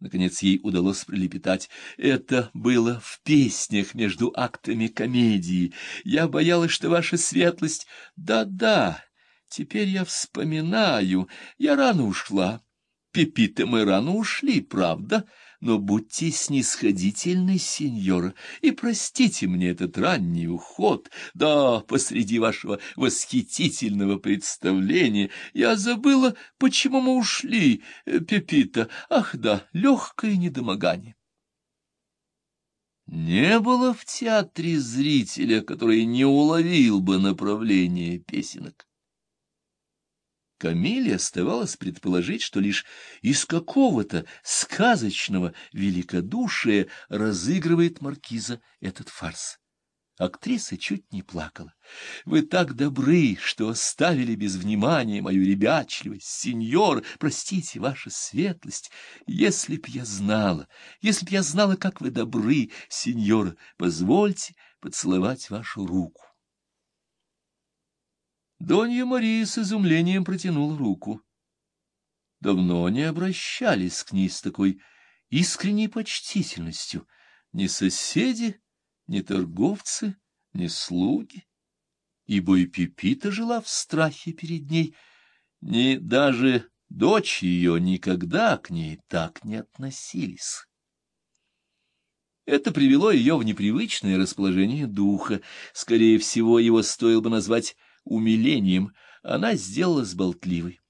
Наконец ей удалось прилепетать. Это было в песнях между актами комедии. Я боялась, что ваша светлость... Да-да, теперь я вспоминаю. Я рано ушла. Пепита мы рано ушли, правда? но будьте снисходительны, сеньора, и простите мне этот ранний уход. Да, посреди вашего восхитительного представления я забыла, почему мы ушли, э, Пепита. Ах да, легкое недомогание. Не было в театре зрителя, который не уловил бы направление песенок. Камиле оставалось предположить, что лишь из какого-то сказочного великодушия разыгрывает маркиза этот фарс. Актриса чуть не плакала. «Вы так добры, что оставили без внимания мою ребячливость, сеньор, простите, ваша светлость. Если б я знала, если б я знала, как вы добры, сеньора, позвольте поцеловать вашу руку». Донья Мария с изумлением протянула руку. Давно не обращались к ней с такой искренней почтительностью ни соседи, ни торговцы, ни слуги, ибо и Пипита жила в страхе перед ней, ни даже дочь ее никогда к ней так не относились. Это привело ее в непривычное расположение духа, скорее всего, его стоило бы назвать умилением, она сделалась болтливой.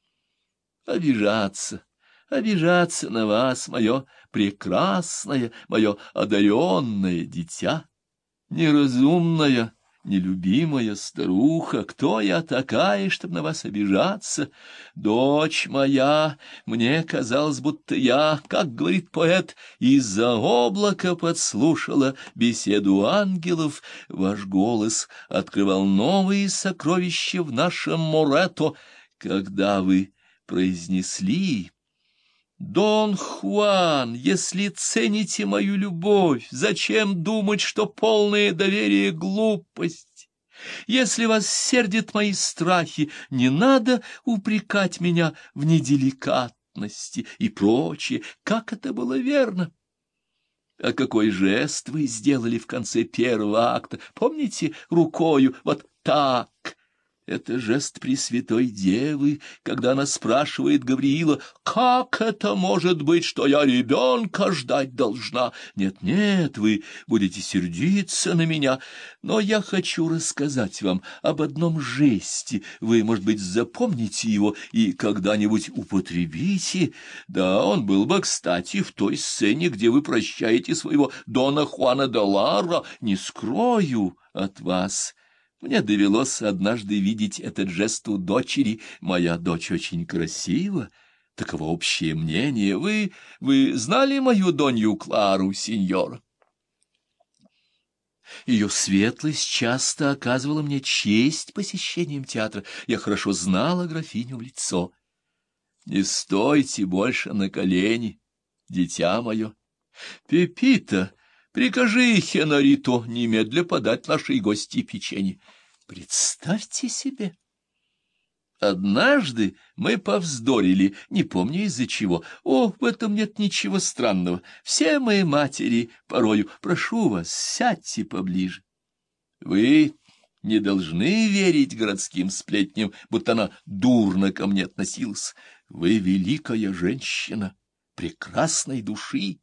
Обижаться, обижаться на вас, мое прекрасное, мое одаренное дитя, неразумное, нелюбимая старуха, кто я такая, чтобы на вас обижаться? Дочь моя, мне казалось, будто я, как говорит поэт, из-за облака подслушала беседу ангелов. Ваш голос открывал новые сокровища в нашем Морето, когда вы произнесли Дон Хуан, если цените мою любовь, зачем думать, что полное доверие — глупость? Если вас сердят мои страхи, не надо упрекать меня в неделикатности и прочее, как это было верно. А какой жест вы сделали в конце первого акта? Помните, рукою, вот так, это жест Пресвятой Девы, когда она спрашивает Гавриила, «Как это может быть, что я ребенка ждать должна? Нет-нет, вы будете сердиться на меня, но я хочу рассказать вам об одном жесте. Вы, может быть, запомните его и когда-нибудь употребите. Да, он был бы, кстати, в той сцене, где вы прощаете своего Дона Хуана де Лара. Не скрою от вас». Мне довелось однажды видеть этот жест у дочери. Моя дочь очень красива. Таково общее мнение. Вы... вы знали мою донью Клару, сеньор? Ее светлость часто оказывала мне честь посещением театра. Я хорошо знала графиню в лицо. Не стойте больше на колени, дитя мое. Пепита Прикажи Хенориту немедля подать нашей гости печенье. Представьте себе! Однажды мы повздорили, не помню из-за чего. О, в этом нет ничего странного. Все мои матери порою. Прошу вас, сядьте поближе. Вы не должны верить городским сплетням, будто она дурно ко мне относилась. Вы великая женщина, прекрасной души.